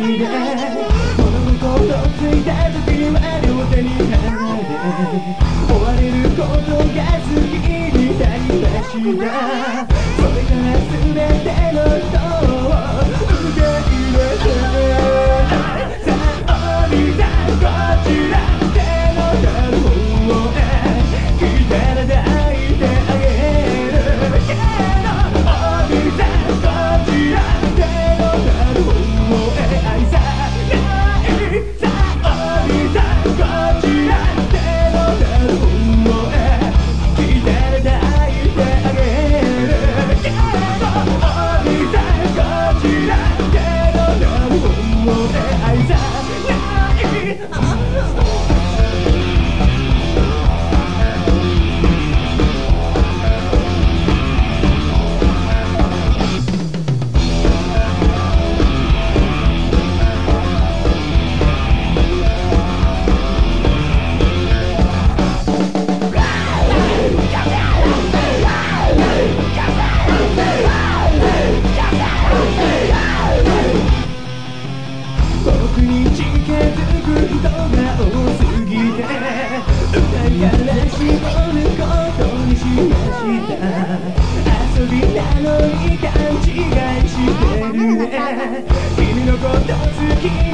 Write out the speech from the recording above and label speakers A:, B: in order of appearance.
A: きで物事をついた時には両手に離れ追われることが好きになりました遊びなのに勘違いしてるね君のこと好き